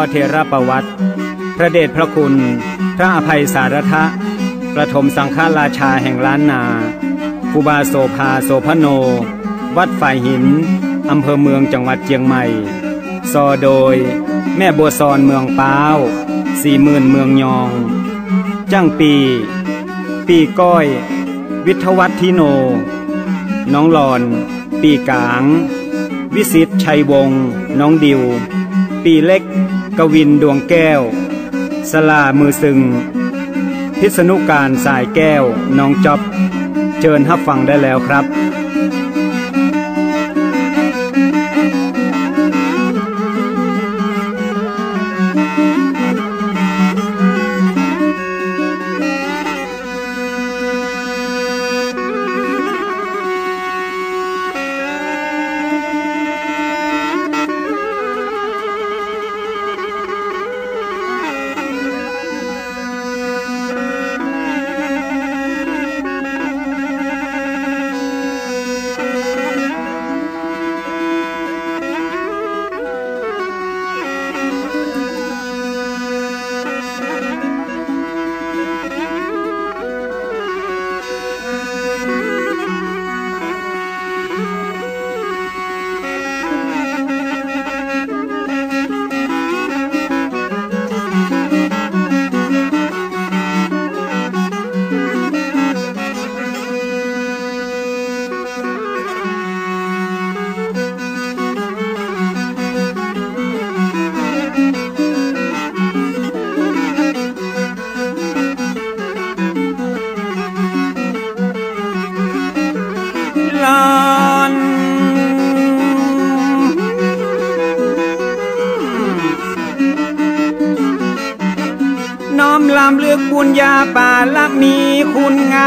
อเทระประวัติ พระเดชพระคุณ พระอภัยสารทะ ประถมสังฆราชาแห่งล้านนาคูบาโสภาโสพโน วัดฝ่ายหิน อำเภอเมืองจังหวัดเชียงใหม่ ซอโดย แม่บัวซอนเมืองป้าวสี่หมื่นเมืองยอง จ้างปี ปีก้อย วิทวัฒทิโน น้องหลอน ปีกาง วิสิตชัยวงศ์น้องดิว ปีเล็ก กวินดวงแก้ว สลามือซึง พิษณุการสายแก้ว น้องจอบเชิญฮับฟังได้แล้วครับ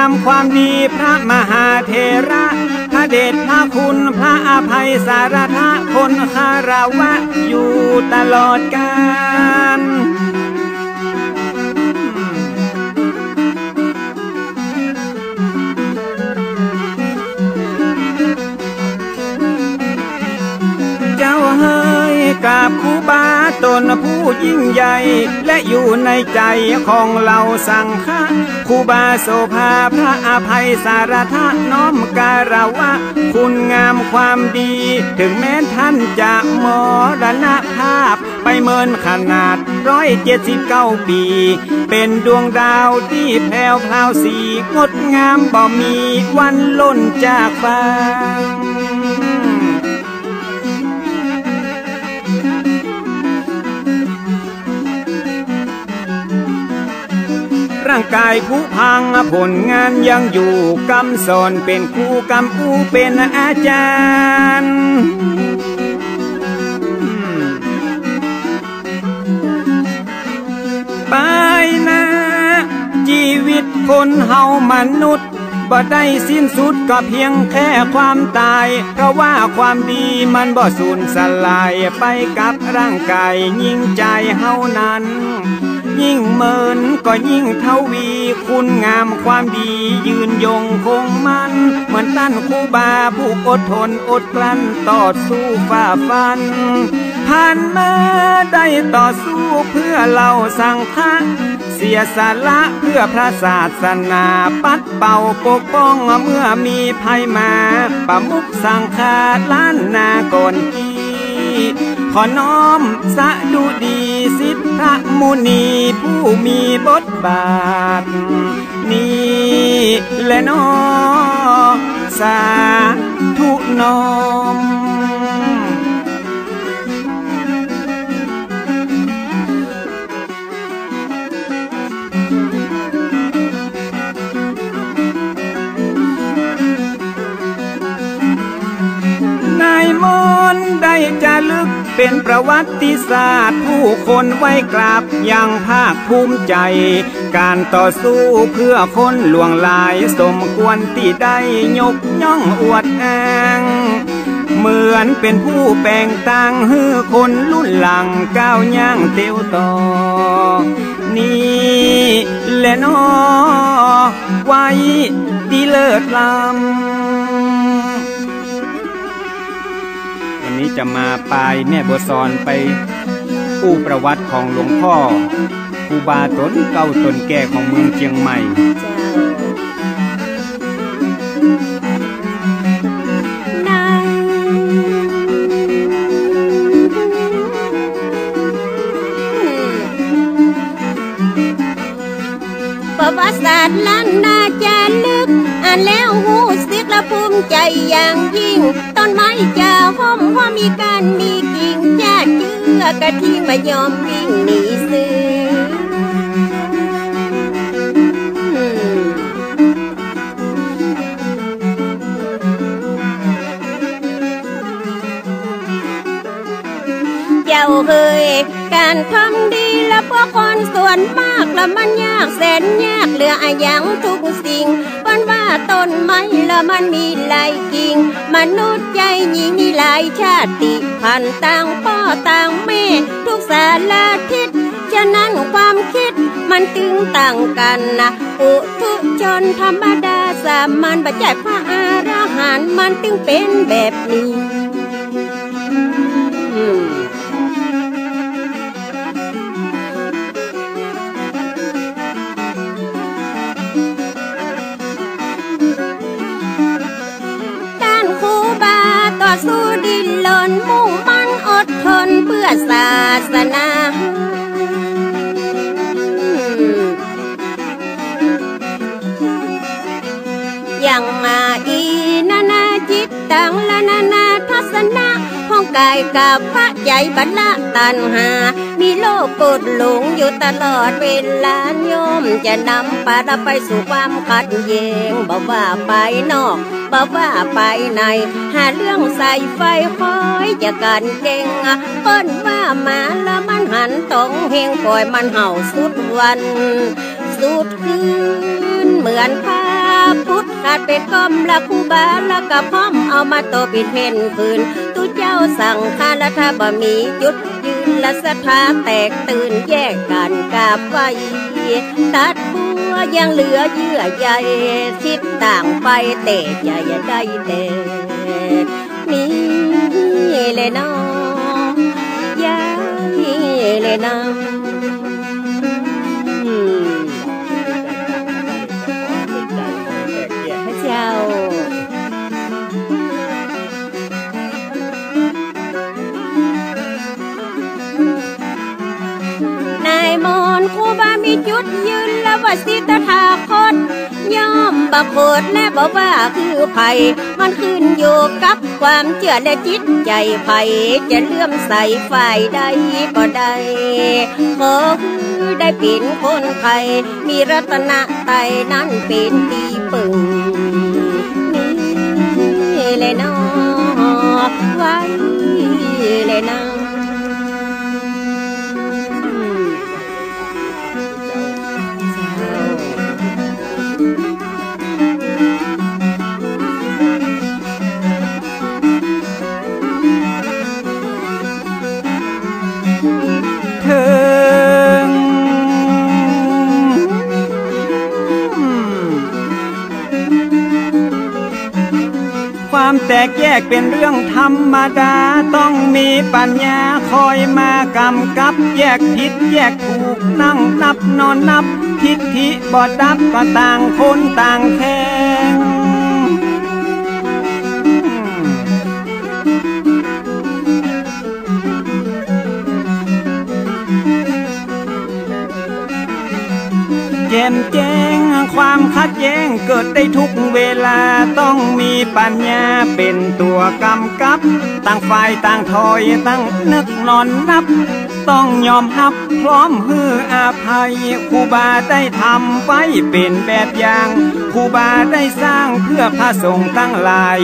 ามความดีพระมหาเทระ พระเดชพระคุณพระอภัยสารทะคนคาราวะอยู่ตลอดกาลเจ้าเฮ้ยกราบคูบา ตนผู้ยิ่งใหญ่ และอยู่ในใจของเราสังฆะคูบาโสภาพระอภัยสารทะน้อมการาวะ คุณงามความดี ถึงแม้ท่านจะมรณภาพ ไปเมินขนาดร้อยเจ็ดสิบเก้าปี เป็นดวงดาวที่แผ่วพราวสีงดงามบ่มีวันล่นจากฟ้าางกายผู้พังผลงานยังอยู่กำสอนเป็นครูกำผู้เป็นอาจารย์ไปนะ ชีวิตคนเฮามนุษย์บ่ได้สิ้นสุดก็เพียงแค่ความตาย เพราะว่าความดีมันบ่สูญสลายไปกับร่างกายยิ่งใจเฮานั้น ยิ่งเมินก็ยิ่งเทวีคุณงามความดียืนยงคงมัน เหมือนตั้นครูบาผู้อดทนอดกลั้นต่อสู้ฝ่าฟันผ่านมาได้ต่อสู้เพื่อเราสังฆะเสียสละเพื่อพระศาสนาปัดเป่าปกป้องเมื่อมีภัยมา ประมุขสังฆาล้านนาก่อนกี ขอน้อมสะดุดีสิทธมุนีผู้มีบทบาท นี่และนอสาธุน้อมนายมนได้จะลึก เป็นประวัติศาสตร์ผู้คนไว้กราบย่างภาคภูมิใจ การต่อสู้เพื่อคนหลวงลายสมควรที่ได้ยกย่องอวดอ้างเหมือนเป็นผู้แปลงต่างฮือคนรุ่นหลังก้าวย่างเตียวต่อ นี่และนอไว้ดีเลิศลำ นี้จะมาปายแม่บัวซอนไปอู้ประวัติของหลวงพ่อครูบาตนเก่าตนแก่ของเมืองเชียงใหม่ประวัติศาสตร์ล้านนาจะลึก อ่านแล้วหูสิกและภูมิใจอย่างยิ่ง ไม้จะห้อมว่ามีการมีกิ่งแจะเชื่อกะที่มายอมวิ่งหนีซื้อาเฮยการทำดีและพวกคนส่วนมากละมันยากแสนยากเหลืออายังทุกสิ่งปัน ต้นไม้ละมันมีหลายกิ่ง มนุษย์ใจหญิงมีหลายชาติพันต่างพ่อต่างแม่ ทุกสารทิศฉะนั้นความคิดมันตึงต่างกันนะอุทุชนธรรมดาสามัญบัจจัยพระอารหันมันตึงเป็นแบบนี้ กายกับพระใจบัลละตันหา มีโลกกดหลงอยู่ตลอดเวลาโยมจะนำปาไปสู่ความขัดแย้งบอกว่าไปนอกบอกว่าไปใน หาเรื่องใส่ไฟคอยจะกันเก่งเปิ้นว่ามาแล้วมันหันตรงเฮงปล่อยมันเห่าสุดวัน สุดคืนเหมือนพาพุทธขาดเป็นกอมละคูบาละกะพร้อมเอามาโตปิดเพนคืนาสั่งคาละถ้าบะมีจุดยืนและสถาแตกตื่นแยกกันกาบไฟตัดบัวยังเหลือเยื่อใยทิศต่างไปเตะใหญ่ได้เตะนี่เลยน้องยายเลยน้อง สิตถาคตย่อมบักโคดและบอกว่าคือไผ่มันขึ้นอยู่กับความเชื่อและจิตใจไผ่จะเลื่อมใสฝ่ายใดก็ได้ขอคือได้ป็นคนไทยมีรัตนไตนั้นเป็นตีปึงนี่เลยนอไว้เลยนอ แตกแยกเป็นเรื่องธรรมดา ต้องมีปัญญาคอยมากำกับ แยกผิดแยกถูกนั่งนับนอนนับ ทิฏฐิบอดับก็ต่างคนต่างแข่ง แจ่มแจ้ง ความขัดแย้งเกิดได้ทุกเวลาต้องมีปัญญาเป็นตัวกำกับ ต่างฝ่ายต่างถอยตั้งนึกนอนนับ ต้องยอมรับพร้อมฮืออาภัยครูบาได้ทำไว้เป็นแบบอย่างครูบาได้สร้างเพื่อพระสงฆ์ตั้งหลาย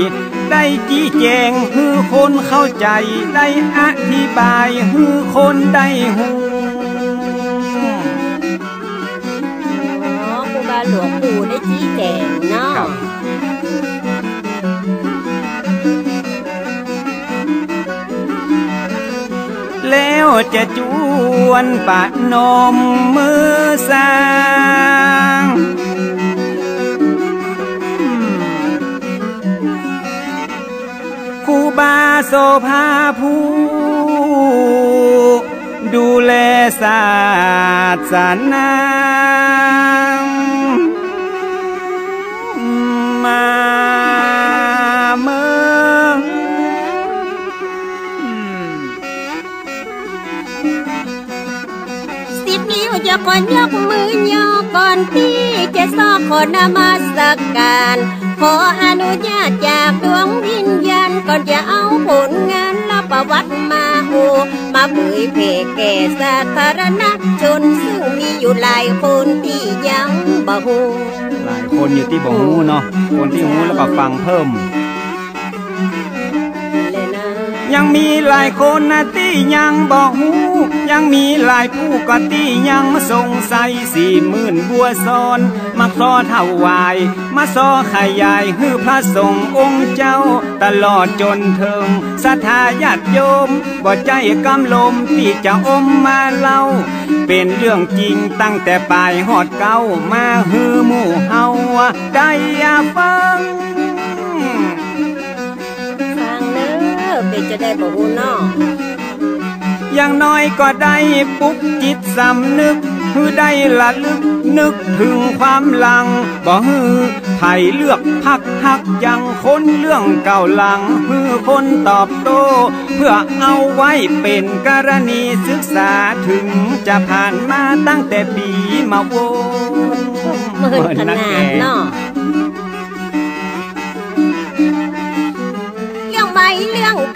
ได้จี้แจงฮือคนเข้าใจ ได้อธิบายฮือคนได้หู เนาะแล้วจะจวนปะนมมือสร้างคูบาโซภาผู้ดูแลศาสนามา อนยกมือย่อก่อนที่จะซอกขอนมาสักการ ขออนุญาตจากดวงวิญญาณก่อนจะเอาผลงานและประวัติมาโอมาเผยแผ่แก่สาธารณชนซึ่งมีอยู่หลายคนที่ยังบ่ฮู้หลายคนอยู่ที่บ่ฮู้เนาะคนที่ฮู้แล้วก็ฟังเพิ่ม ยังมีหลายคนนะที่ยังบอกหู ยังมีหลายผู้ก็ที่ยังสงสัยสี่หมื่นบัวซ้อน มาคลอถวาย มาซอขยายฮือพระสงฆ์องค์เจ้า ตลอดจนเทิงศรัทธาญาติโยม บ่ใจกำลมที่จะอมมาเล่า เป็นเรื่องจริงตั้งแต่ปลายหอดเก้ามาฮือหมู่เฮาได้ฟัง จะได้บ่ฮู้เนาะอย่างน้อยก็ได้ปลุกจิตสำนึกฮือได้ละลึกนึกถึงความหลังบ่ฮือไผเลือกพักหักยังคนเรื่องเก่าหลังฮือคนตอบโต้เพื่อเอาไว้เป็นกรณีศึกษาถึงจะผ่านมาตั้งแต่ปีมาโวเมินขนาดเนาะ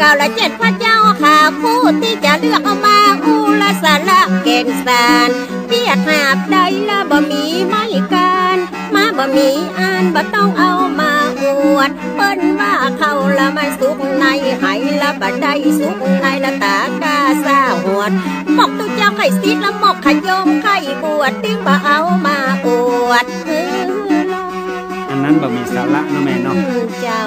ก่าและเจ็ดพระเจ้าข่าผู้ที่จะเลือกเอามาอูละสาระเกณฑ์สารเปียดหาบใดละบ่มีไม่การมาบ่มีอ่านบ่ต้องเอามาอวดเปิ้นว่าเขาละมันสุกในไหละบ่ได้สุกในละตากาซาหวดบอกตุเจ้าไข่สิทธิ์ละหมอกขยมไข่บวชตึงบ่เอามาอวดเออลออันนั้นบ่มีสาระเนาะแม่เนาะเจ้า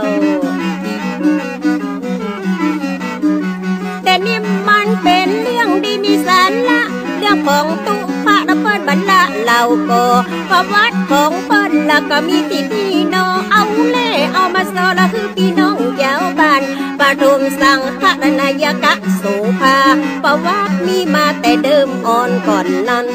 มีสาระเรื่องของตุพระละเปิ้นบรรละเหล่าโกประวัติของเปิ้นละก็มีที่พี่น้องเอาเล่เอามาสอละคือพี่น้องยาวบ้านปฐุมสังฆนายกะโสภาประวัติมีมาแต่เดิมอ่อนก่อนนั้น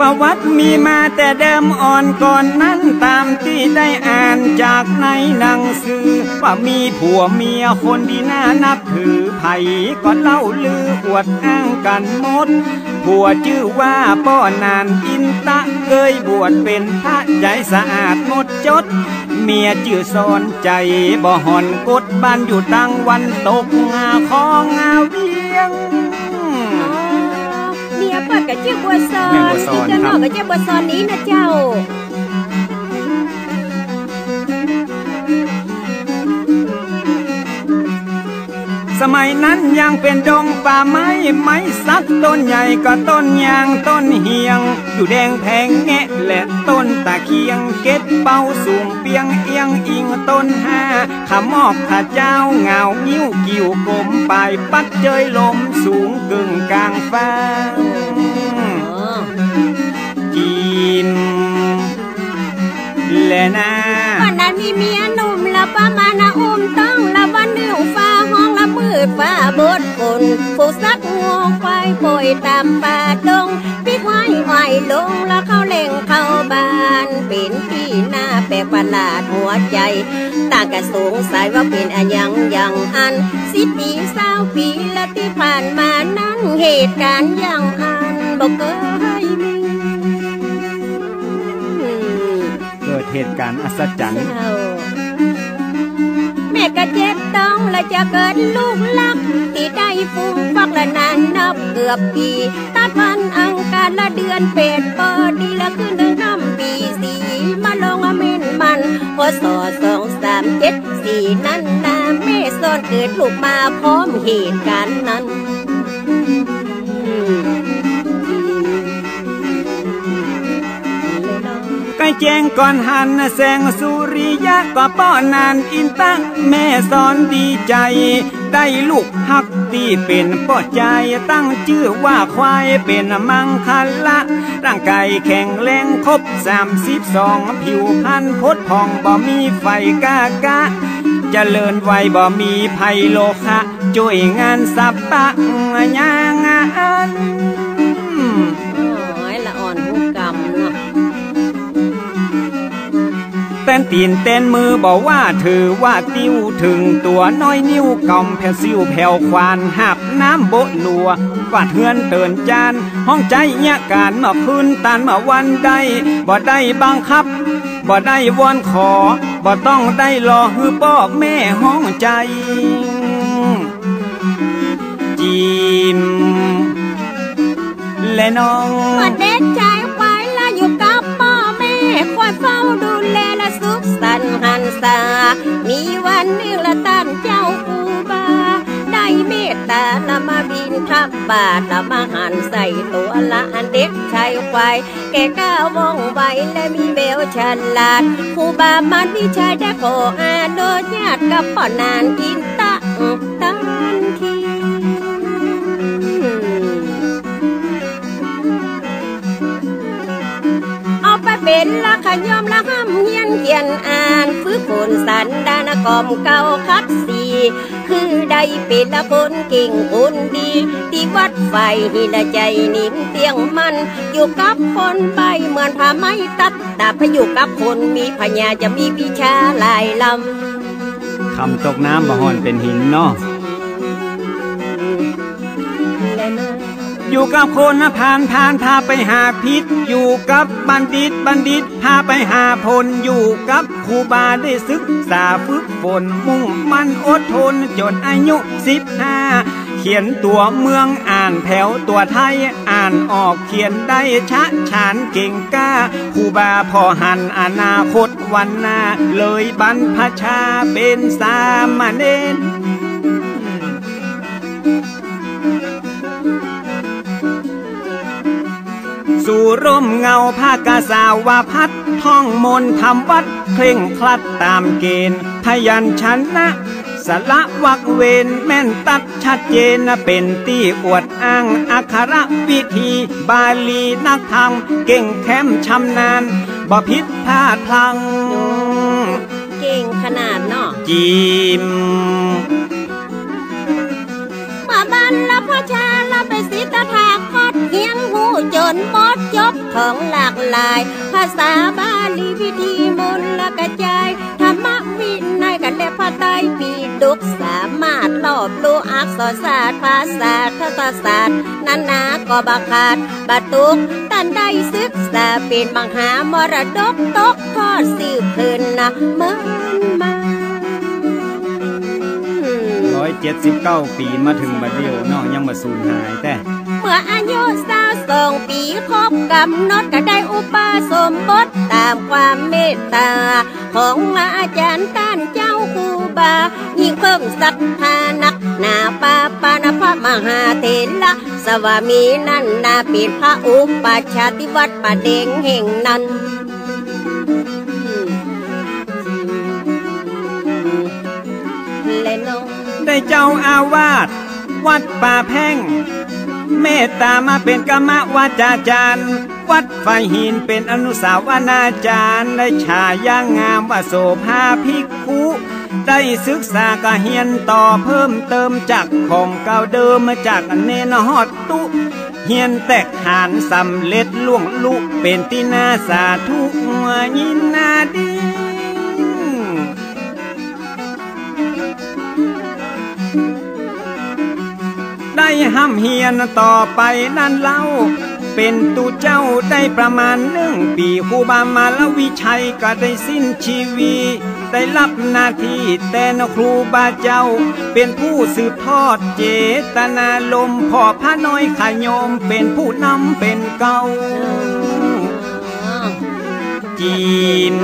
ประวัติมีมาแต่เดิมอ่อนก่อนนั้นตามที่ได้อ่านจากในหนังสือ ว่ามีผัวเมียคนดีน่านับถือไผ่ก็เล่าลืออวดอ้างกันหมดผัวชื่อว่าป้อนานอินตะเคยบวชเป็นพระใจสะอาดหมดจด เมียชื่อสอนใจบ่หอนกดบ้านอยู่ตั้งวันตกงาของงาเวียงเมียเปิ ดกับเจ้าบัวซอแม่นบัวซ้อน ที่จะครันอบกกับเจ้าบัวซอนนี้นะเจ้า สมัยนั้นยังเป็นดงป่าไม้ไม้สักต้นใหญ่ก็ต้นยางต้นเฮียง อยู่แดงแพงแงะและต้นตะเคียงเก็ดเป้าสูงเปียงเอียงอิงต้นห้าขมอกขาเจ้าเงานิ้วกิ่วกลมปลายปัดเจยลมสูงกึ่งกลางฟ้ากิ น และนาวันนั้นมีเมียหนุ่มละประมาณนะอุ้มต้องละวันหนึ่งฟ้าห้องละมืดฟ้าบดฝนผู้ซักงวงควายป่อยตามป่าดงปีกไว้ไหวลงแล้วเข้าเล่งเข้าบ้านเป็นที่หน้าแปลกประหลาดหัวใจตากระสงสัยว่าเป็นอะยังยังอันสิปีสาวปีละที่ผ่านมานั้นเหตุการณ์ยังอันบอกเคย เหตุการณ์อัศจรรย์ แม่ก็เจ็บต้องและจะเกิดลูกลักที่ได้ฟุ้งฟักและนานนับเกือบปีตัดวันอังการละเดือนเป็ดปอดีละคืนหนึ่งน้ำปีสี่มาลงอเมนมันพศสองสามเจ็ดสี่นั้นนาแม่ซ่อนเกิดลูกมาพร้อมเหตุการณ์นั้น แจ้งก่อนหันแสงสุริยะก็ป้อนานอินตั้งแม่สอนดีใจ ได้ลูกหักตีเป็นป้อใจตั้งชื่อว่าควายเป็นมังคันละ ร่างกายแข็งแรงครบสามสิบสองผิวพรรณพดพองบ่มีไฟกากะเจริญไวบ่มีภัยโลคะช่วยงานสับปะยางาน นตีนเต้นมือบอกว่าถือว่าติ้วถึงตัวน้อยนิ้วกำแผ่วซิวแผ่วควานหับน้ำโบะลัวกวาดเฮือนเตือนจาน ห้องใจเนี่ยการมาพื้นตันมาวันใดบ่ได้บังคับบ่ได้วอนขอบ่ต้องได้รอฮือปอแม่ห้องใจจิมและน้องเมื่อเด็กช ษา มีวันหนึ่งละท่านเจ้าอูบา ได้เมตตาละมาบินทับบาทละมาหันใส่ตัวละอันเด็กชายควายแกก้าวว่องไวและมีเบลฉลาดครูบามันวิชัยได้ขออาโดยญาตกับพ่อนานอินตะตันทีเอาไปเป็นละขยอมละห้ำ เฮียนเขียนอ่านฟื้นฝนสันดานกอมเก่าคัดสีคือได้เป็นละคนเก่งคนดีที่วัดไฟหิละใจนิ่มเตียงมัน อยู่กับคนใบเหมือนผ้าไม้ตัดแต่พอยู่กับคนมีพญาจะมีวิชาหลายลำคำตกน้ำบ่หอนเป็นหินเนาะ อยู่กับคนนะผ่านผ่านพาไปหาพิษ อยู่กับบัณฑิตบัณฑิตพาไปหาพลอยู่กับครูบาได้ศึกษาฝึกฝนมุ่งมันอดทนจนอายุสิบห้าเขียนตัวเมืองอ่านแถวตัวไทยอ่านออกเขียนได้ชะฉานเก่งกล้าครูบาพอหันอนาคตวันหน้า เลยบรรพชาเป็นสามเณร สู่ร่มเงาผ้ากาสาวาพัดท่องมนต์ทำวัดเคร่งครัดตามเกณฑ์พยัญชนะสละวักเวนแม่นตัดชัดเจนเป็นที่อวดอ้างอักขระวิธีบาลีนักธรรมเก่งแคมชำนาญบ่ผิดพลาดพลัง เก่งขนาดเนาะจิมมาบ้านละพ่อชาละไปสิตถาคตเฮี ยนหูจนมดจบของหลากหลาย ภาษาบาลีวิธีมนละกระจายธรรมวินัยกันและพระไตรปิฎกสามารถรอบรู้อักษรศาสตร์ภาษาทศศาสตร์นานาก็บักขาดบาตุกตันได้ศึกษาเป็นมังหามรดกตกทอดสืบคืนนะเมินมาร้อยเจ็ดสิบเก้าปีมาถึงบัดเดียวเนาะยังมาสูญหายแต่ มื่ออายุสาวสองปีครบกำหนดก็ได้อุปสมบทตามความเมตตา ของอาจารย์ต้านเจ้าครูบา ยิ่งเพิ่มศรัทธานักหนาปาปานพระมหาเถระสวามีนั่นนาปิดพระอุปชาติวัดป่าเดงแห่งนั้นและน้องได้เจ้าอาวาสวัดป่าแพ่ง เมตตามาเป็นกรรมวาจาจารย์ วัดไฟหินเป็นอนุสาวนาจารย์ได้ฉายางามว่าโสภาภิกขุได้ศึกษากะเฮียนต่อเพิ่มเติมจากของเก่าเดิมมาจากเนนฮอดตุเฮียนแตกหานสำเร็จล่วงลุเป็นที่นาสาธุยินนาดี ได้ห้ำเฮียนต่อไปนั่นเล่า เป็นตูเจ้าได้ประมาณหนึ่งปีครูบามาลวิชัยก็ได้สิ้นชีวีได้รับหน้าที่แต่นครูบาเจ้า เป็นผู้สืบทอดเจตนาลมพ่อพระน้อยขยมเป็นผู้นำเป็นเก่าจีน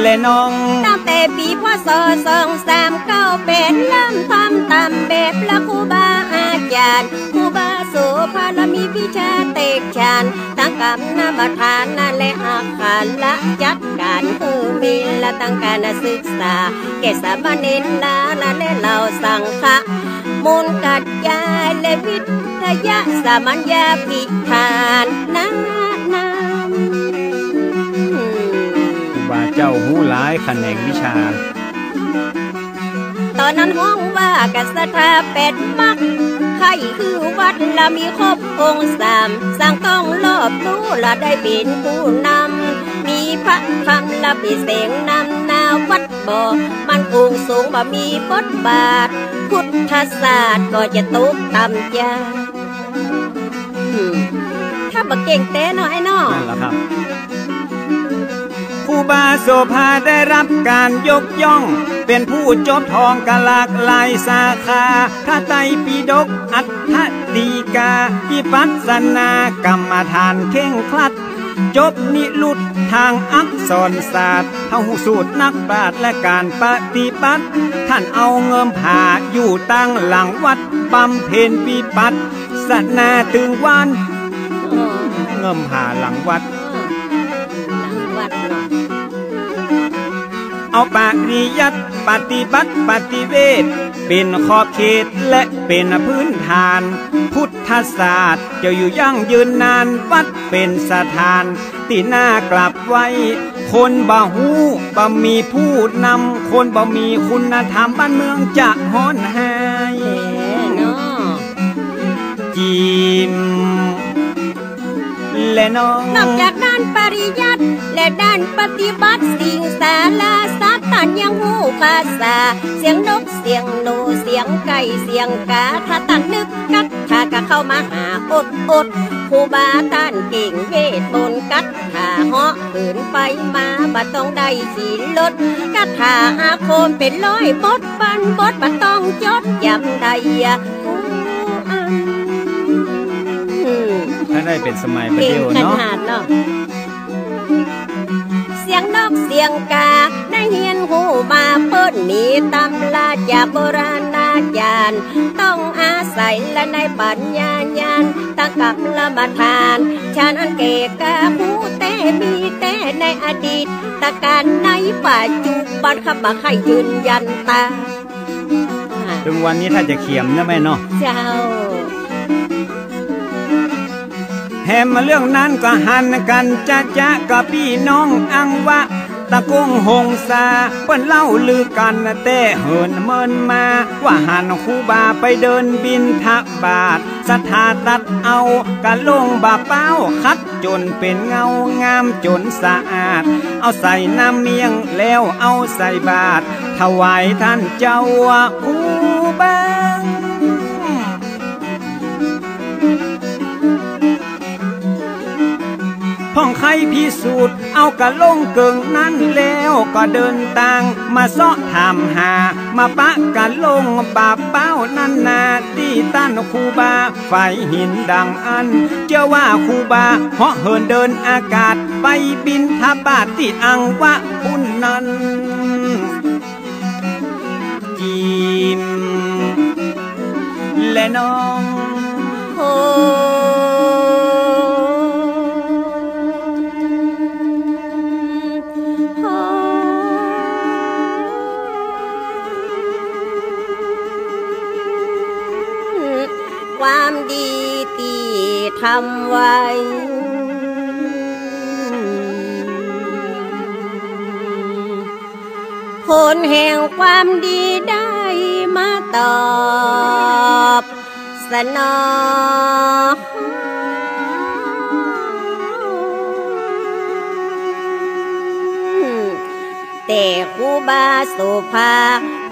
และน้อง ตั้งแต่ปีพศสองสามเก้าเป็นเริ่มทำตามแบบละครูบาอาจารย์ครูบาโสภาลมีวิชาเตกชานตั้งกำนาบทานนาและอาคารละจัดการคือมีละตั้งการศึกษาแก่สามเณรลาละและเหล่าสังฆะมูลกัดยาและวิทยาสามัญญาพิธานนา จ้าหูหลายแขนงวิชา ตอนนั้นห้องว่ากัสถาเป็ดมักไข่คือวัดละมีครบองค์สามสร้างต้องรอบตู้ละได้เป็นผู้นำ มีพระธรรมละปีเสงนำนาวัดบ่อมันคงสูงบ่มีบทบาท พุทธศาสตร์ก็จะตกต่ำยาถ้าบักเก่งเต้น้อยน้อนั่นแหละครับ ครูบาโสภาได้รับการยกย่อง เป็นผู้จบทองกลากลายสาขาข้าไตปีดกอัตถดีกาพิปัสนากรรมฐานเข่งคลัด จบนิลุดทางอักษรศาสตร์เฮาสูตรนักปราชญ์และการปฏิบัติท่านเอาเงิมผ่าอยู่ตั้งหลังวัดบำเพ็ญปีปัดสนาตึงวัน เงิมผ่าหลังวัดเอาปาริยัตปฏิบัติปฏิเวทเป็นขอบเขตและเป็นพื้นฐาน พุทธศาสตร์จะอยู่ยั่งยืนนานวัดเป็นสถานตีหน้ากลับไว้ คนบ่หูบ่มีผู้นำ คนบ่มีคุณธรรมบ้านเมืองจะฮ้อนหายจิมและน้องนอกจากด้านปริยัติและด้านปฏิบัติสิ่งสาลาสัตตันยังหูภาษา เสียงนกเสียงหนูเสียงไก่เสียงกาถ้าตันนึกกัดถ้าก็เข้ามาหาอดอดผู้บาต้านเก่งเวทบนกัดถ้าเหาะขืนไปมาบัต้องได้สีลดกัดถ้าอาโคมเป็นร้อยบดปันบดบัต้องจดยำใดถ้าได้เป็นสมัยประเดี๋ยวเนาะ เสียงนกเสียงกาได้เฮียนหูมาเพิ่นมีตำลาจากโบราณนาจารย์ต้องอาศัยและในปัญญาญาณตะกับละมาทานชานันเกกาผู้แต่มีแต่ในอดีตตะการในปัจจุบันขับมาให้ยืนยันตาถึงวันนี้ถ้าจะเขียมนะแม่เนาะเจ้า แมเรื่องนั้นก็หันกันจะจะกับพี่น้องอังวะ ตะกงหงสาเปิ้นเล่าลือกันแต่เหินเมินมา ว่าหันคูบาไปเดินบินทบาท สถาตัดเอากะลงบาเป้าคัดจนเป็นเงางามจนสะอาด เอาใส่น้ำเมียงแล้วเอาใส่บาท ถวายท่านเจ้าคู พ่องไข่พิสูจน์ เอากะลงเกิงนั้นแล้วก็เดินตางมาเสาะถามหา มาปะกะลงบาเป้านั่นนาดีตั้นคูบาไฟหินดังอัน เจ้าว่าคูบาเหาะเหินเดินอากาศไปบินทบาทที่อังวะอุ่นนั้นจิมและน้องโฮำไว้ผลแห่งความดีได้มาตอบสนองแต่ครูบาสุภา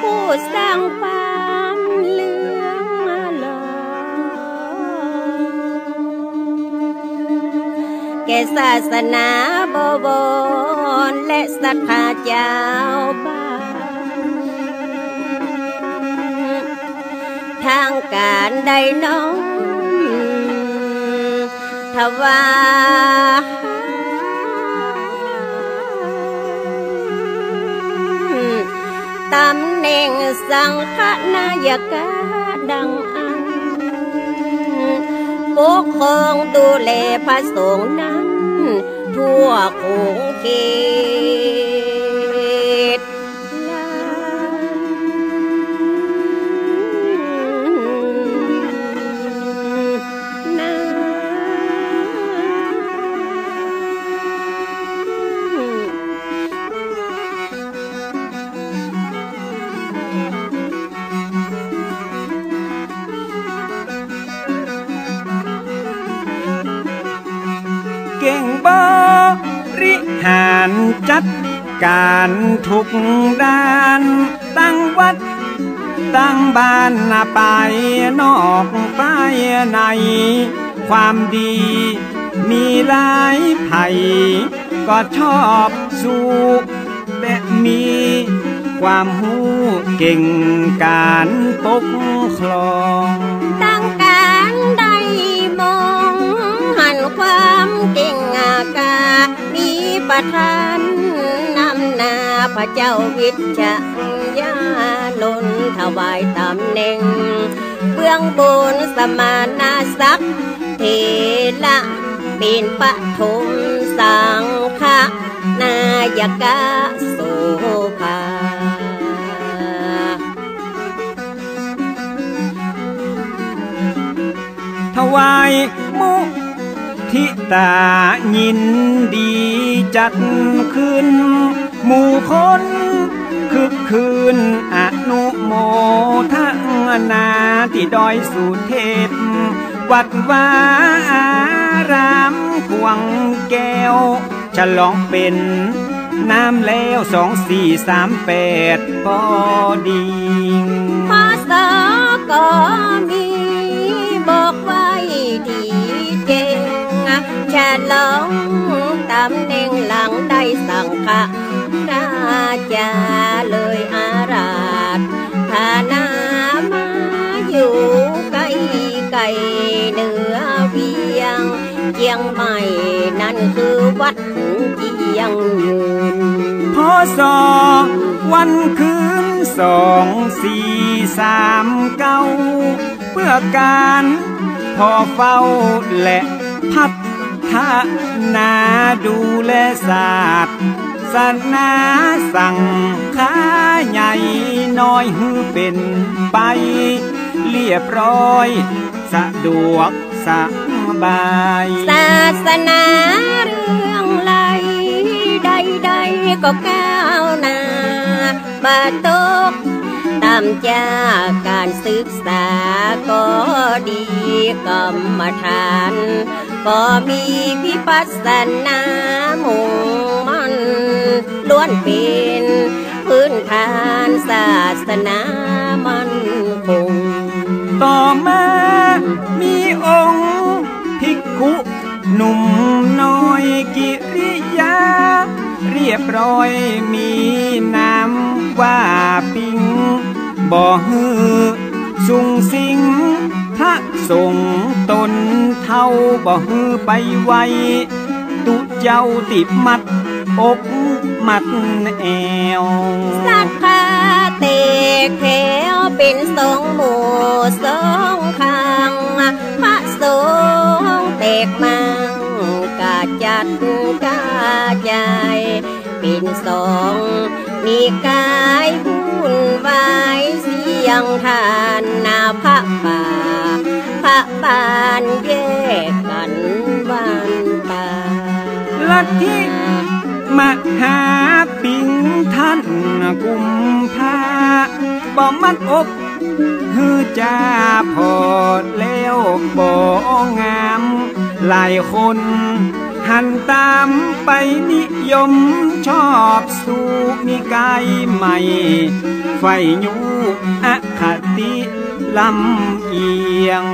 ผู้สร้างฟ้า แก่ศาสนาบวรและศรัทธาเจ้าบ้านทางการใดน้องทว่าตำแหน่งสังฆนายกาดังอัน ปกคงดูแลพระสงฆ์นั้น ทั่วโขงเขต การทุกด้านตั้งวัด ตั้งบ้านนาไปนอกไปใน ความดีมีหลายไผ่ก็ชอบสู้แต่มีความหูเก่งการปกครองตั้งการได้มองหันความเก่งอากามีประทาน พระเจ้าวิจยานนถวายตำแหน่ง เบื้องบนสมานาศักเทละป็นปฐมสังฆนายกาโสภาถวายมุทิตายินดีจัดขึ้น หมู่คนคึกคืนอนุโมทนาที่ดอยสุเทพ วัดวาอารามขวงแก้ว ฉลองเป็นน้ำแล้วสองสี่สามแปดพอดีพอสอก็มีบอกไว้ดีเจงฉลองตำแหน่งหลังได้สังค่ะ จาเลยอาราธฐานามาอยู่ไกลไกลเหนือเวียงเจียงใหม่นั่นคือวัดเจียงยืนพอสอวันคืนสองสี่สามเก้าเพื่อการพอเฝ้าและพัฒนาดูแลศาสตร์ ศาสนาสั่งค้าใหญ่น้อยฮือเป็นไป เรียบร้อย สะดวกสบาย ศาสนาเรื่องไหลใดๆก็ก้าวหน้าบาตกตามจากการศึกษาก็ดีกรรมฐาน ก็มีพิปัสสนามุ่งมั ล้วนเป็นพื้นฐานศาสนามันคง ต่อมามีองค์ภิกขุหนุ่มน้อยกิริยา เรียบร้อยมีนามว่าปิงบ่ฮือสุงสิงพระสงตนเท่าบ่ฮือไปไวตุเจ้าติดมัดอก มัดแอวสัทธาเตกแถวเป็นสองหมู่สองข้างพระสงฆ์แตกมังกาจัดกาใจเป็นสองมีกายหุ่นวายเสียงทานนาพระป่าพระบานแยกกันวันตาลัทธิ มหาปิงท่านกุมภาบ่มัดอกฮือจ้าพอดแล้วบ่งามหลายคนหันตามไปนิยมชอบสู่มีกายใหม่ ไฟยูอคติลำเอียง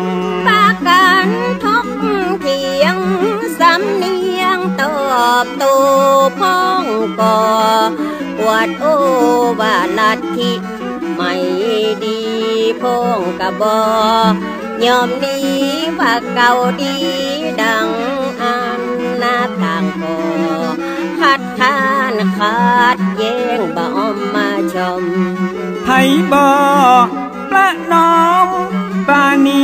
ปากันทกเถียงสำเนียง อบโตพ้องก่อปวดโอว่าลัดทิไม่ดีพ้องกระบอยอมนี้ว่าเก่าดีดังอันหน้าต่างก่อคัดค้านขาดแย้งบ่อมมาชมไผบ่ประนอมปานี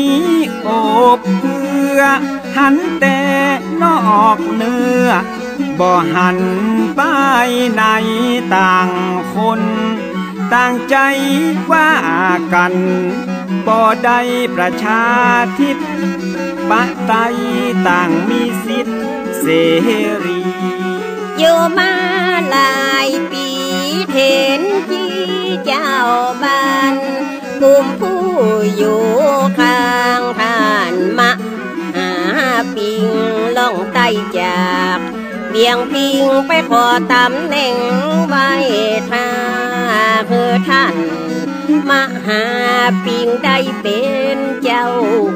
โอบเพื่ออหันแต่นอกเนื้อ บ่หันไปในต่างคน ต่างใจว่ากันบ่ได้ประชาธิปปไตยต่างมีสิทธิเสรีอยู่มาหลายปีเห็นจีเจ้าบ้านกลุ่มผู้อยู่ข้างท่านมาหาปิงล่องไตจาก เบียงพิงไปขอตำแหน่งไว้ท่าคือท่านมหาปิงได้เป็นเจ้า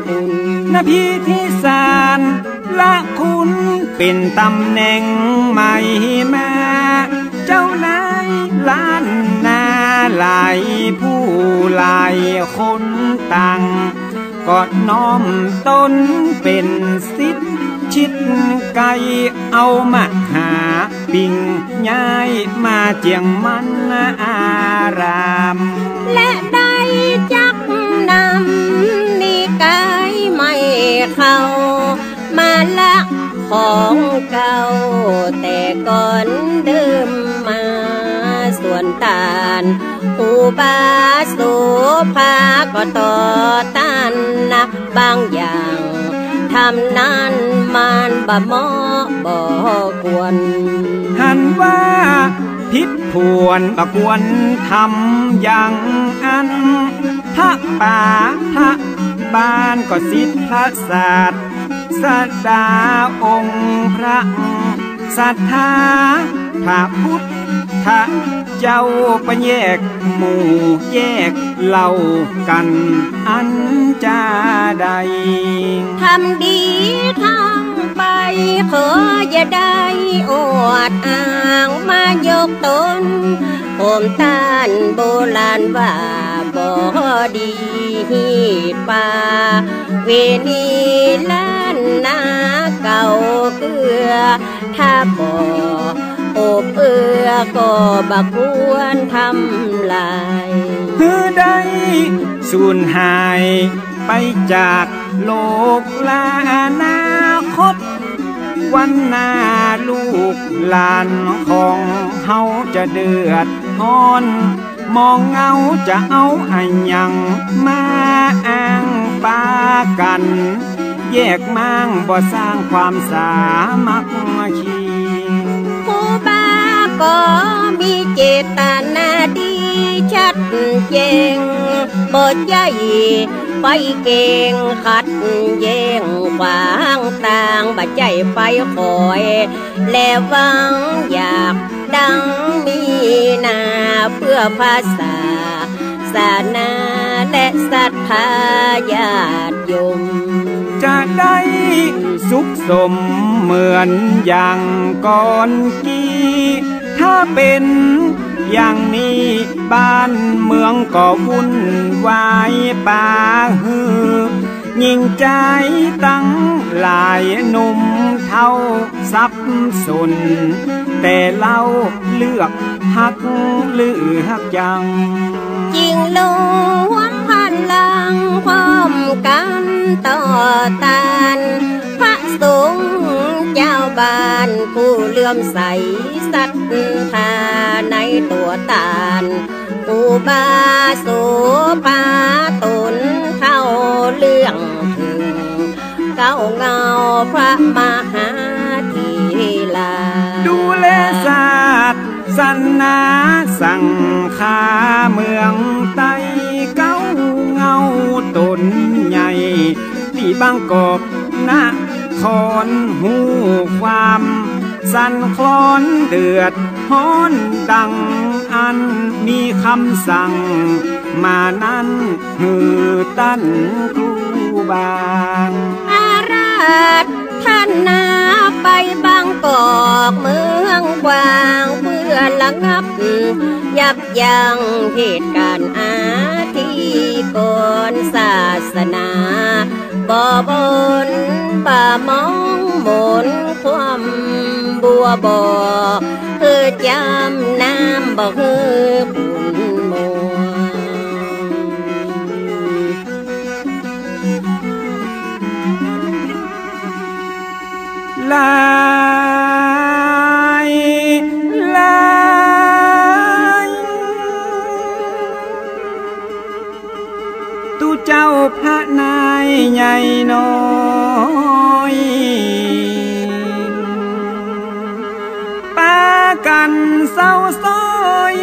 คุณนพิธีสารละคุณเป็นตำแหน่งใหม่มา เจ้านายล้านนาหลายผู้หลายคนต่างก็น้อมตนเป็นสิทธิ ชิดไกลเอามาหาปิงย้ายมาเจียงมันอาราม และได้จักนำนิกายไม่เข้า มาละของเก่า แต่ก่อนเดิมมาส่วนตานอุบาสุภาก็ต่อต้านนะบางอย่าง ทำนั้นมันบ่หมาะบ่ควรหันว่าพิษพวนประกวนทำอย่างอันพระป่าพระบ้านก็สิทธิพระศาสตร์สดาองค์พระศรัทธาพระพุทธ เจ้าไปแยกหมู่แยกเล่ากันอันจาใดทำดีทำไปขออย่าได้อวดอ้างมายกตนผมต้านโบราณว่าบ่ดีฮีป่าเวนีล้านนาเก่าเกลือถ้าบ่ บเอือก็บักควรทำลายคือได้สูญหายไปจากโลกลานาคต วันหน้าลูกหลานของเฮาจะเดือดร้อน มองเงาจะเอาอันยังมาอ้างปากัน แยกมางบ่สร้างความสามัคคี บ้าก็มีเจตนาดีชัดเจงบทใหญ่ไปเก่งขัดแย่งขวางต่างบัดใจไปคอย และวังอยากดังมีนาเพื่อภาษา ศาสนาและศรัทธาญาติโยม จะได้สุขสมเหมือนอย่างก่อนกี้ ถ้าเป็นอย่างนี้บ้านเมืองก็วุ่นวายป่าฮือ ยิ่งใจตั้งหลายหนุ่มเท่าสับสน แต่เราเลือกหักเลือกยัง จริงลวมพันลังพร้อมกัน ต่อตานพระสงฆ์เจ้าบ้านผู้เลื่อมใสศรัทธาในตัวตานอุบาสุภาตนเข้าเรื่องถึงเก้าเงาพระมหาทีลา ดูแลศาสตร์สันนาสังคาเมืองไต้ บางกอกนะคอนหูความ สั่นคลอนเดือดฮ้อนดังอันมีคำสั่ง มานั้นหือตั้นครูบางอาราธท่านนาไปบางกอกเมืองกวางเพื่อระงับ ยับยั้งเหตุการณ์อาที่ก่อนศาสนา บ่บนป่ามองมนความบัว เจ้าพระนายใหญ่น้อยปากันเศร้าซ้อย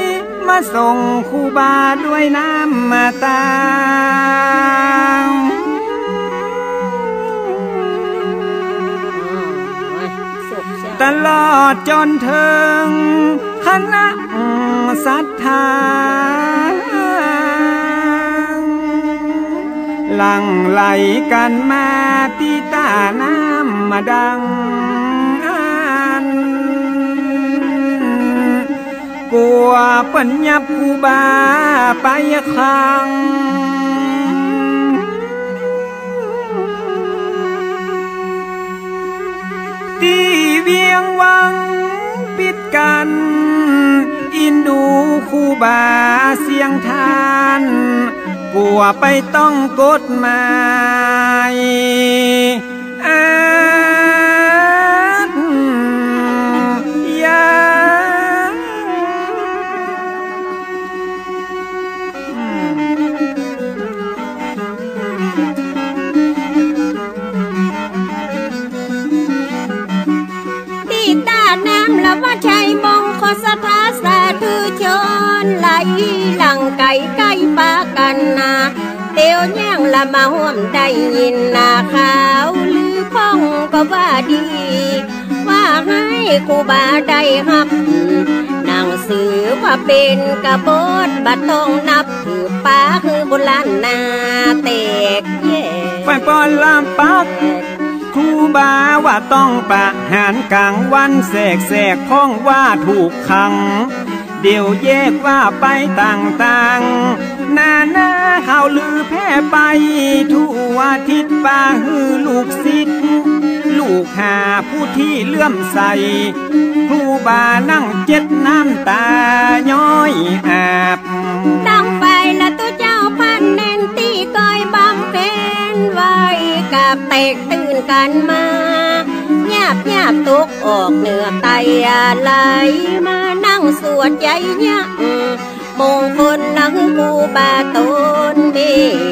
มาส่งครูบาด้วยน้ำมาตาตลอดจนถึงคณะศรัทธา ลังไหลกันมาตีตาน้ำมาดังอันกลัวปัญญาผูบาไปคังตีเวียงวังปิดกัน อินดูคูบาเสียงทาน กลัวไปต้องกฎหมาย ไหลหลังไก่ไก่ปากันนาเตียวแย่งละมาห่วมได้ยินนาขาวลือพ้องก็ว่าดี ว่าให้ครูบาได้ฮับนังสือว่าเป็นกระบฏบัดต้องนับถือป้าคือโบราณนาแตกแย่ไฟปอนลามปักครูบาว่าต้องประหารกลางวันแสกแสกพ้องว่าถูกขัง เดี๋ยวแยกว่าไปต่างๆ นาหน้าข่าวลือแพร่ไป ทั่วทิศป่าฮือลูกศิษย์ลูกหาผู้ที่เลื่อมใส ครูบานั่งเจ็ดน้ำตาย้อยอาบตั้งไฟละตัวเจ้าพันเน้นตีก้อยบำเพ็ญไว้กับเตกตื่นกันมาหยาบหยาบตกออกเหนือไตอะไรมา งสวดใจยักมงคลลังกูบาตนเม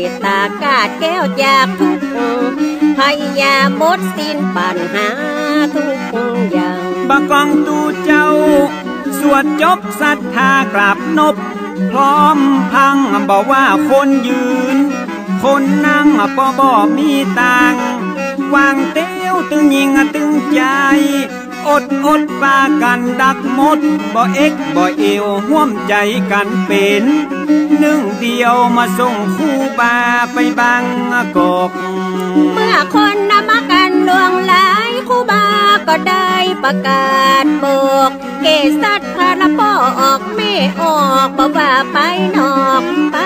ตตากาดแก้วจากทุกข์พยายามหมดสิ้นปัญหาทุกอย่างบากองตูเจ้า สวดจบศรัทธากราบนบ พร้อมพังบอกว่าคนยืน คนนั่งปอบ่มีตังวางเตี้ยวตึงยิงตึงใจ อดอดปากันดักมด บ่เอ็กบ่เอวห่วมใจกันเป็นหนึ่งเดียวมาส่งคู่บาไปบังกอกเมื่อคนนำมากันลวงหลายครูบาก็ได้ประกาศบอกเกสัตพระพ่อออกไม่ออกบอกว่าไปนอกไป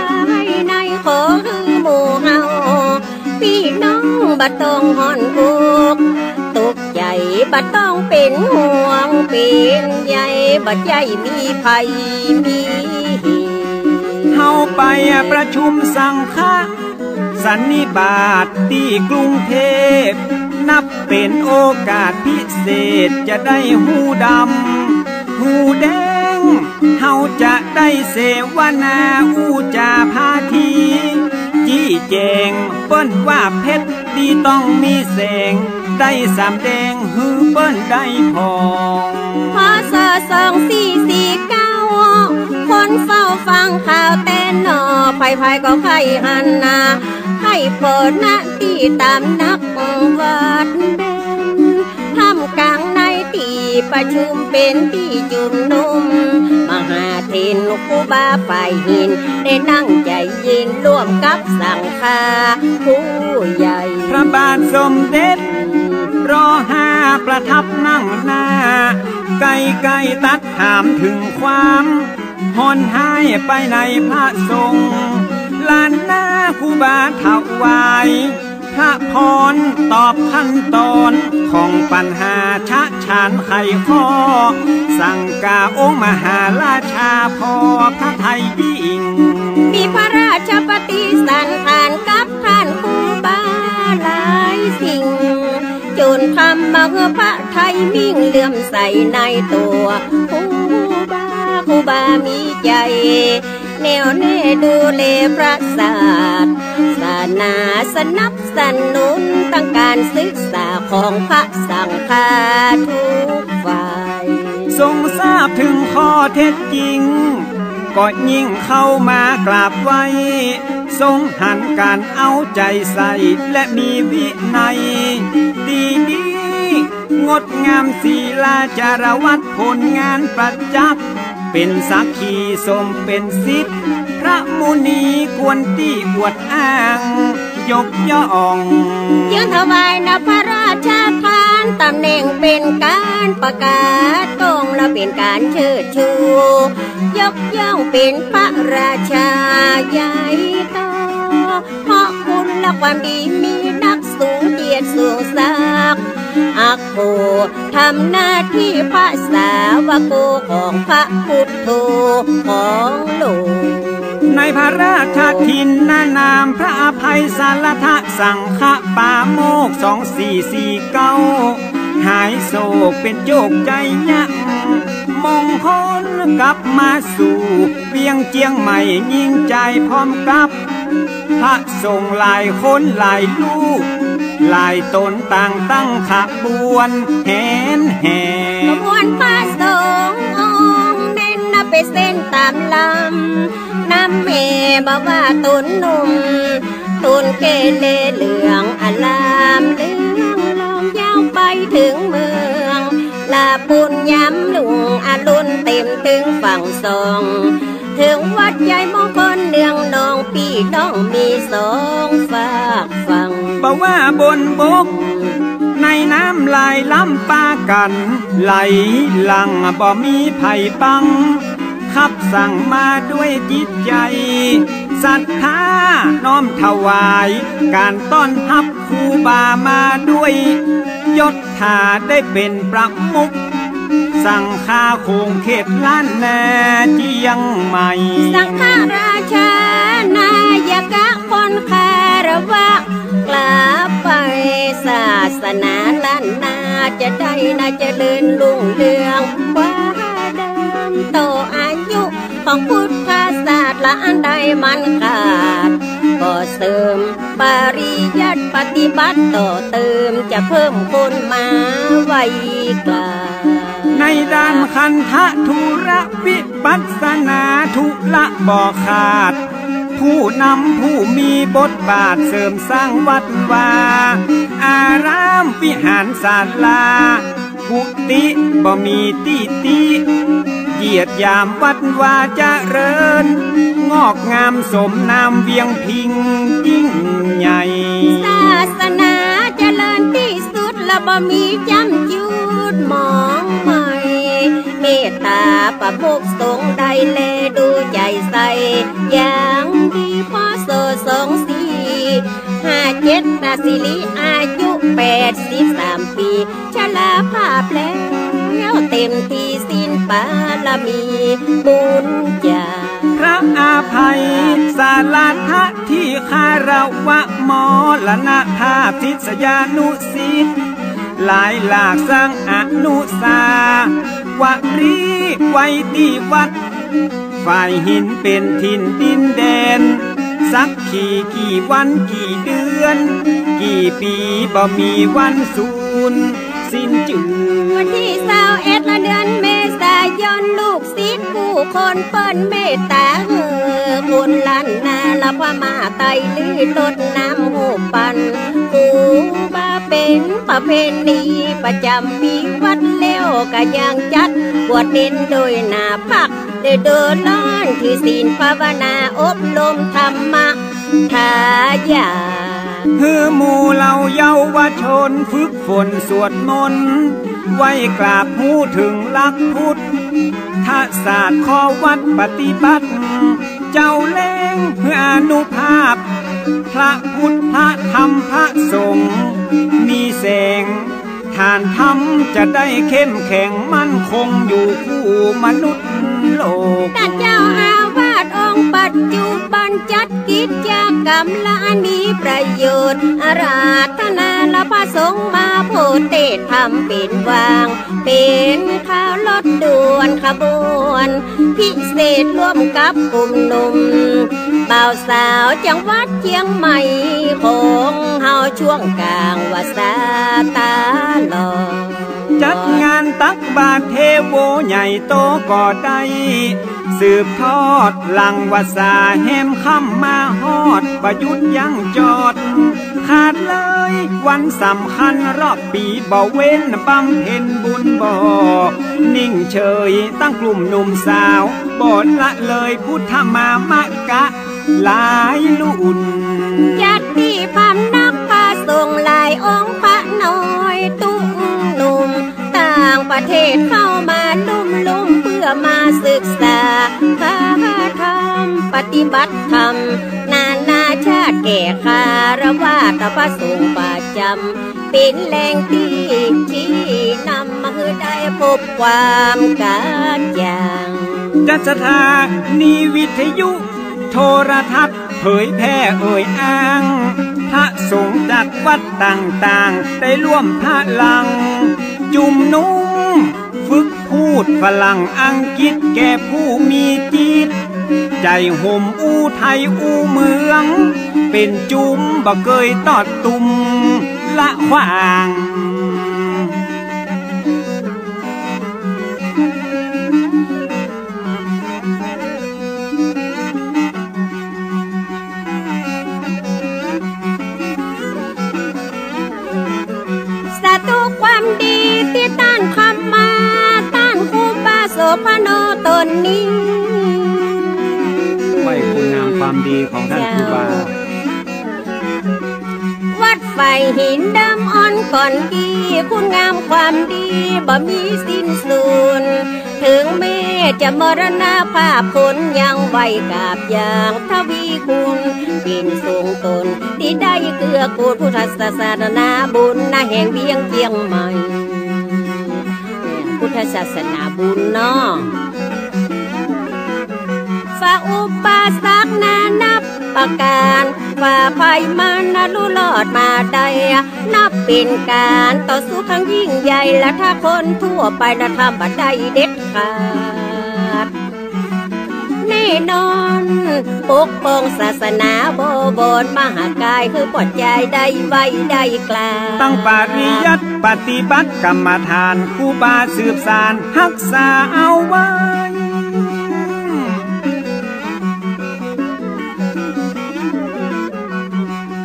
ในขอคือหมู่เฮาพี่น้องบัดต้องหอนอกตก บัดต้องเป็นห่วงเป็นใยบัดใยมีภัยมีเฮาไปประชุมสังฆะสันนิบาตที่กรุงเทพ นับเป็นโอกาสพิเศษจะได้หูดำหูแดง เฮาจะได้เสวนาอูจาพาทีจี้แจงเปิ้นว่าเพชรดีต้องมีแสง ได้สามแดงฮือเปิ้นได้พองพศสองสี่สี่เก้าคนเฝ้าฟังข่าวแต่นอภัยภัยก็ไข่หันนาให้โปรดนะที่ตามนักวัดเด่นทำกลางในที่ประชุมเป็นที่จุมนุมม หาเทนลูกกูบาฝ่ายหิน ได้นั่งใจย็นร่วมกับสังฆาผู้ใหญ่ พระบาทสมเด็จรอห้าประทับนั่งหน้า ไกลไกลตัดถามถึงความหอนหายไปในพระทรงฆ์ลานหน้าคูบาถวาย พระพรตอบขั้นตอนของปัญหาชะชานไขข้อ สั่งกาองค์มหาราชาพอพระไทยยิ่ง มีพระราชปฏิสันทานกับท่านครูบาหลายสิ่งจุนทำมาเพื่อพระไทยมิ่งเลื่อมใสในตัวคูบาคูบามีใจ แนวแน่ดูเลพระศาสตร์ศาส นาสนับสนุนตั้งการศึกษาของพระสังฆาทุกฝ่ายทรงทราบถึงข้อเท็จจริง ก็ยิ่งเข้ามากราบไหว้ทรงหันการเอาใจใส่และมีวินัย ดีดีงดงามศีลาจารวัดผลงานประจักษ์เป็นสักขีสมเป็นสิทธิ์ ระมุนีควรตีอวดอ้าง ยกย่องยืนถวายนพระราชทานตำแหน่งเป็นการประกาศกองและเป็นการเชิดชู ยกย่องเป็นพระราชาใหญ่โตเพราะคุณและความดีมีนักสูงเกียรติสูงศักอักโคทำหน้าที่พระสาวกโกของพระพุทโธของโลก ในพระราชทินนานามพระอภัยสารทะสังฆปาโมกสองสี่สี่เก้าหายโศกเป็นโจกใจยักมงคลกลับมาสู่เวียงเจียงใหม่ยิ่งใจพร้อมกับ พระทรงหลายคนหลายลูก หลายตนต่างตั้งขบวนแหนแห่ขบวนพระสงฆ์องค์เน้นนับไปเส้นตามลำ น้ำเมบอกว่าตุนหนุ่ม ตุนเกเลเหลืองอลามเลืองลองยาวไปถึงเมืองลาปุญย้ำลุงอารุณเต็มถึงฝั่งสองถึงวัดใหญ่มงคลเนืองนองพี่น้องมีสองฝากฝั่งบอกว่าบนบก ในน้ำไหลายล้ำปากัน ไหลหลังบ่มีไผ่ปัง ขับสั่งมาด้วยจิตใจศรัทธาน้อมถวาย การต้อนรับครูบามาด้วย ยศถาได้เป็นประมุขสั่งคาคงเขตล้านแน่เจียงใหม่ สังฆราชานายกะคนคารวะกลับไปศาสนาล้านนาจะได้น่าเจริญรุ่งเรืองว่าเดิมโตอา ของพุทธศาสตร์ละอันใดมันขาด ก็เสริมปริยัติปฏิบัติต่อเติมจะเพิ่มคนมาไว้กลาในด้านคันทะธุระวิปัสสนาทุละบ่อขาด ผู้นำผู้มีบทบาทเสริมสร้างวัดวา อารามวิหารศาลากุติบ่มีตีติ เหยียดยามวัดวาจะเริญ งอกงามสมนามเวียงพิงยิ่งใหญ่ ศาสนาเจริญที่สุดและบ่มีจำจุดมองใหม่ เมตตาประมุกสงฆ์ใดแลดูใจใส อย่างดีพอโซสองสี่ห้าเจ็ดนาสิริอายุแปดสิบสามปีชราภาพแล้วเต็มที่สิ้ นปาลมีบุญญาพระอาภัย สาลาทะที่คารวะมอละนาภาพทิศยานุสิทธิ์หลายหลากสร้างอนุสาวรีไว้ที่วัด ฝ่ายหินเป็นถิ่นดินแดน สักขี่กี่วันกี่เดือน กี่ปีบ่มีวันสูญ สิ้นจืดวันที่สาวเอ็ดละเดือนเมษายนลูกศิษย์ผู้คนเปิ้นเมตตาเออคุณลันนาละพมาไตลือลดน้ำหูปันกูบาเป็นประเพณีประจำปีวัดเลี้ยวก็ยังจัดบวชเน้นโดยหนาพักเดินเดินล้อนที่ศีลภาวนาอบรมธรรมะทายา เฮือหมู่เหล่าเยาวชนฝึกฝนสวดมนต์ไว้กราบหูถึงลักพุทธทศาสตร์ข้อวัดปฏิบัติ เจ้าเล่งเพื่ออนุภาพ พระพุทธพระธรรมพระสงฆ์มีแสงทานธรรมจะได้เข้มแข็งมั่นคงอยู่คู่มนุษย์โลกท่เจ้าอาวาสองค์ปัจจุบันจัด กิกิจกรรมละอันมีประโยชน์อาราธนาละพระสงฆ์มาโพเทศทำเป็นวาง เป็นข้าวลดด่วนขบวน พิเศษร่วมกับกลุ่มหนุ่มบ่าวสาวจังหวัดเชียงใหม่ของเฮาช่วงกลางวาสาตาลอจัดงานตักบาทเทโวใหญ่โตก็ได้ สืบทอดหลังวาสาแหมค่ำมาฮอดประยุทธ์ยังจอด ขาดเลยวันสำคัญรอบปีบ่เว้นบำเพ็ญบุญบ่นิ่งเฉยตั้งกลุ่มหนุ่มสาวบ่นละเลยพุทธมามะกะหลายลุ่นญาติพำนักพาส่งหลายองค์พระน้อยตุ้งหนุ่ม ต่างประเทศเข้ามาลุ่มลุ่ม พื่อมาศึกษาพาธรรมปฏิบัติธรรม นานาชาติแก่คารวาตพระสงฆ์ประจำเป็นแหล่งที่ชี้นำมาได้พบความการอย่างจัสถานีวิทยุ โทรทัศน์เผยแพร่เอ่ยอ้าง พระสงฆ์จากวัดต่างๆ ได้ร่วมพระลัง จุมนุม พูดฝรั่งอังกฤษแก่ผู้มีจิต ใจห่มอู้ไทยอู้เมือง เป็นจุ้มบ่เคยตอดตุมละขวางศัตรูความดีที่ พโนตนนี้ไว้คุณงามความดีของท่านครูบา วัดไฟหินดำอ่อนก่อนดีคุณงามความดีบ่มีสิ้นสุดถึงแม้จะมรณาภาพผลยังไหวกาบอย่างทวีคุณดินสูงตนที่ได้เกื้อกูลพุทธศาสนาบุญนาแห่งเวียงเจียงใหม่ พุทธศาสนาบุญเนาะฝ่าอุปสรรคนานับประการฝ่าภัยมันนรู้รอดมาได้นับเป็นการต่อสู้ครั้งยิ่งใหญ่และถ้าคนทั่วไปนะทำบัดได้เด็ดขาด น่นอนปกป้องศาสนาโบบนมหากายคือปลดใจได้ไว้ได้กลาตั้งปริยัติปฏิบัติกรรมฐานครูบาสืบสารรักษาเอาไว้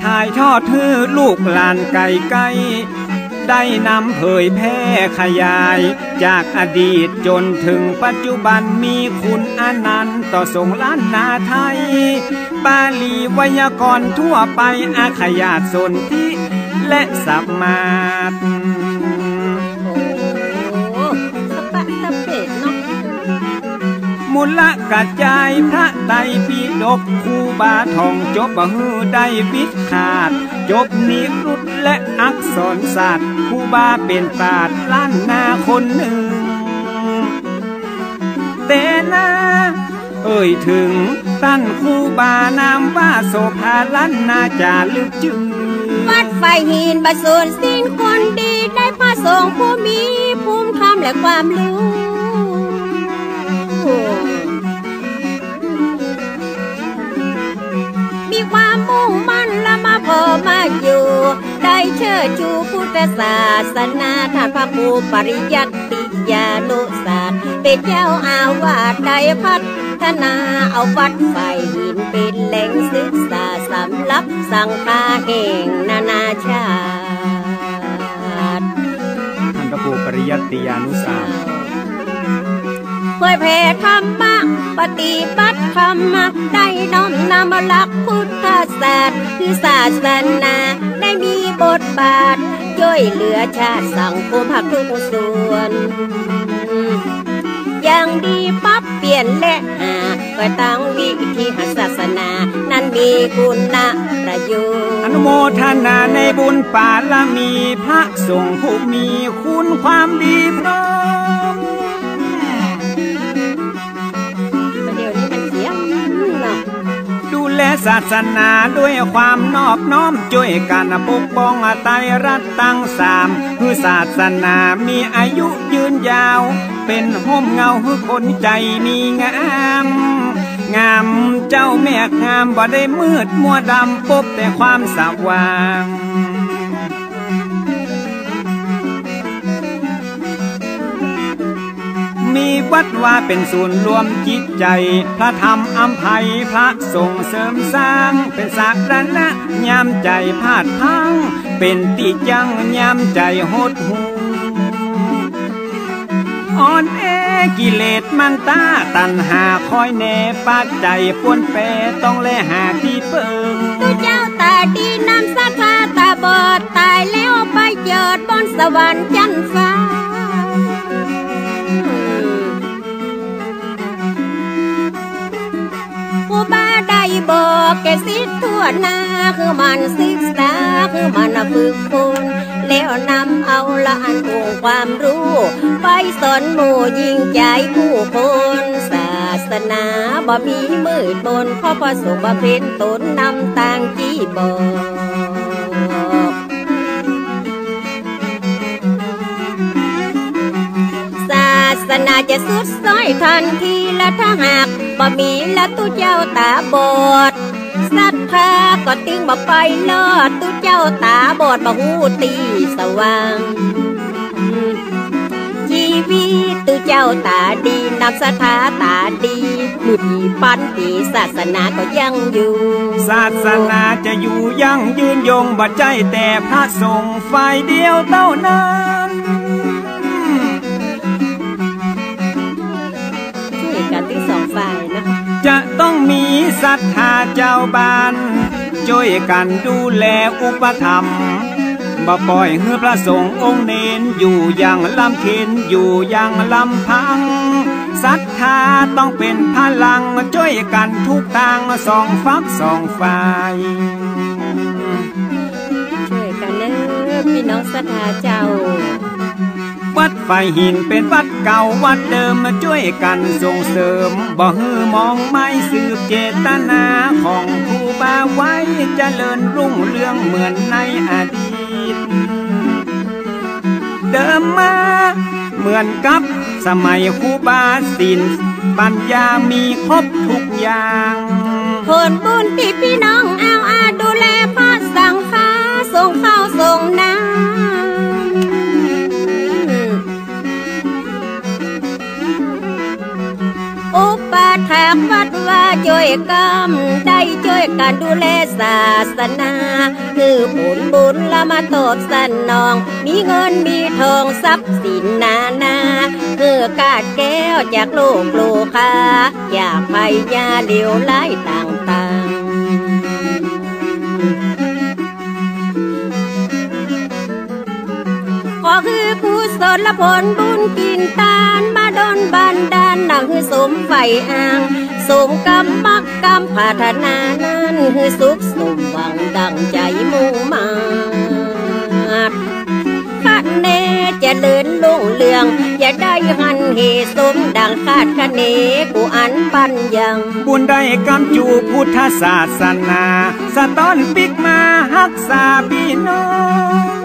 ถ่ายทอดทือลูกหลานไก่ไก่ ได้นำเผยแพร่ขยาย จากอดีตจนถึงปัจจุบันมีคุณอนันต์ต่อสงฆ์ล้านนาไทย บาลีไวยากรณ์ทั่วไปอาขยาตสนธิและสัมมาตโอ้สปะสะเปดเนาะมูลกระจายพระไตรปิฎกครูบาทองจบบ่ฮือได้วิดขาด จบนิรุตและอักษรศาสตร์ครูบาเป็นปาดล้านนาคนหนึ่งแต่นาเอ่ยถึงท่านครูบานามว่าโสภาล้านนาจาลึกจึงวัดไฟหินบะสูนสิ้นคนดีได้พระสงฆ์ผู้มีภูมิธรรมและความรู้มีความมุ่งมั่น พอมาอยู่ ได้เชิดชูพุทธศาสนาท่านพระครูปริยัติยานุศาสตร์เป็นเจ้าอาวาสได้พัฒนาเอาวัดไฟหินเป็นแหล่งศึกษาสำหรับสังฆาแห่งนานาชาติท่านพระครูปริยัติยานุสาสตร์ เผยแผ่ธรรมะปฏิบัติธรรมะได้น้อมนำหลักพุทธศาสตร์คือศาสนา ได้มีบทบาทช่วยเหลือชาติสังคมหักทุกส่วนอย่างดีปั๊บเปลี่ยนและหาก็ตั้งวิธีหาศาสนา นั้นมีคุณประโยชน์อนุโมทนาในบุญปาลมีพระสงฆ์ผู้มีคุณความดีพร้อม ศาสนาด้วยความนอบน้อมช่วยกันปกป้องไตรัฐตั้งสามคือศาสนามีอายุยืนยาว เป็นห่มเงาคือคนใจมีงามงามเจ้าแม่งามบ่ได้มืดมัวดำปบแต่ความสว่าง มีวัดว่าเป็นศูนย์รวมจิตใจ พระธรรมอัมภัยพระส่งเสริมสร้างเป็นสากรณะยามใจพาดพัง เป็นติจังยามใจหดหูอ่อนแอกิเลสมันตาตันหาคอยแน่ปาดใจปวนแปต้องแลหาที่เปิงตุเจ้าตาดีน้ำสัทธาตาบอดตายแล้วไปเกิดบนสวรรค์จันฟ้า บอกแกสิทั่วหน้าคือมันศึกษาคือมันฝึกฝนแล้วนำเอาละอันองความรู้ ไปสอนหมู่ยิ่งใจผู้คนศาสนาบ่มีมืดบนเพระประสบเพนตนนำต่างจีบอกศาสนาจะสุดซ้อยทันทีและถ้าหาก บ่มีและตุเจ้าตาบอดสัทธาก็ตึงบ่ไปลอดตุเจ้าตาบอดบ่หูตีสว่าง ชีวิตตุเจ้าตาดีนับสถาตาดีมือปีปันปีศาสนาก็ยังอยู่ ศาสนาจะอยู่ยังยืนยงบัดใจแต่พระสงฆ์ฝ่ายเดียวเท่านั้น จะต้องมีศรัทธาเจ้าบ้าน ช่วยกันดูแลอุปธรรมบ่ปล่อยเฮือพระสงฆ์องค์เนนอยู่อย่างลำเค็นอยู่อย่างลำพังศรัทธาต้องเป็นพลังช่วยกันทุกทางสองฝักสองฝ่ายช่วยกันเน้อพี่น้องศรัทธาเจ้า วัดไฟหินเป็นวัดเก่าวัดเดิมมาช่วยกันส่งเสริม บ่ฮือมองไม่สืบเจตนาของผู้บาไว้จเจริญรุ่งเรืองเหมือนในอดีต เดิมมาเหมือนกับสมัยครูบาสินปัญญามีครบทุกอย่างผลบุญที่พี่น้องเอาอาดูแลพระสังฆาส่งข้าวส่งน้ำ ถากวัดว่าช่วยกรรมได้ช่วยกันดูแลศาสนาคือผลบุญละมาตบสนนอง มีเงินมีทองทรัพย์สินนานาคือกาดแก้วจากโลกโลคาอย่ากพยาเลียวไล่ต่างๆขอคือกุศลผลบุญกินตานมาดนบัน ดาลนังคือสมไฟอ่างสมกรรมมักกรรมพัฒนานั้นคือสุขสมหวังดังใจมุ่งมาคันเนจะเดินลุ่งเลือง อย่าได้หันเหสมดังคาดคะเนกูอันปันยัง บุญได้กำจูพุทธศาสนา สะต้อนปิกมาฮักษาพี่น้อง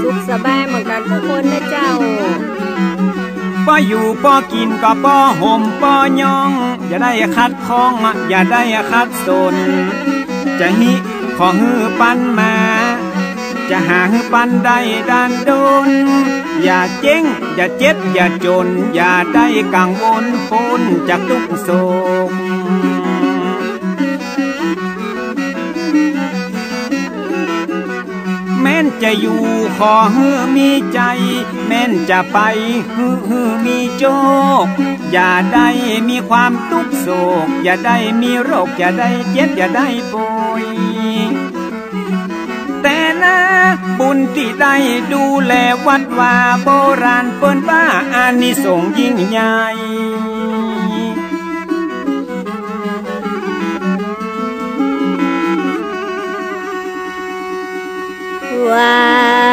สุขสบายเหมือนกันทุกคนนะเจ้า ป้ออยู่ป้อกินก็ป้อห่มป้อยอง อย่าได้คัดคอง อย่าได้คัดสน จะหิขอฮือปันมา จะหาฮือปันได้ด้านโดน อย่าเจ๊งอย่าเจ็บอย่าจน อย่าได้กังวลปนจากทุกโศก จะอยู่ขอเฮือมีใจ แม้นจะไปฮือฮือมีโจก อย่าได้มีความทุกโศก อย่าได้มีโรค อย่าได้เจ็บ อย่าได้ป่วยแต่นะบุญที่ได้ดูแลวัดว่าโบราณเปิ้นว่าอานิสงส์ยิ่งใหญ่ ว่า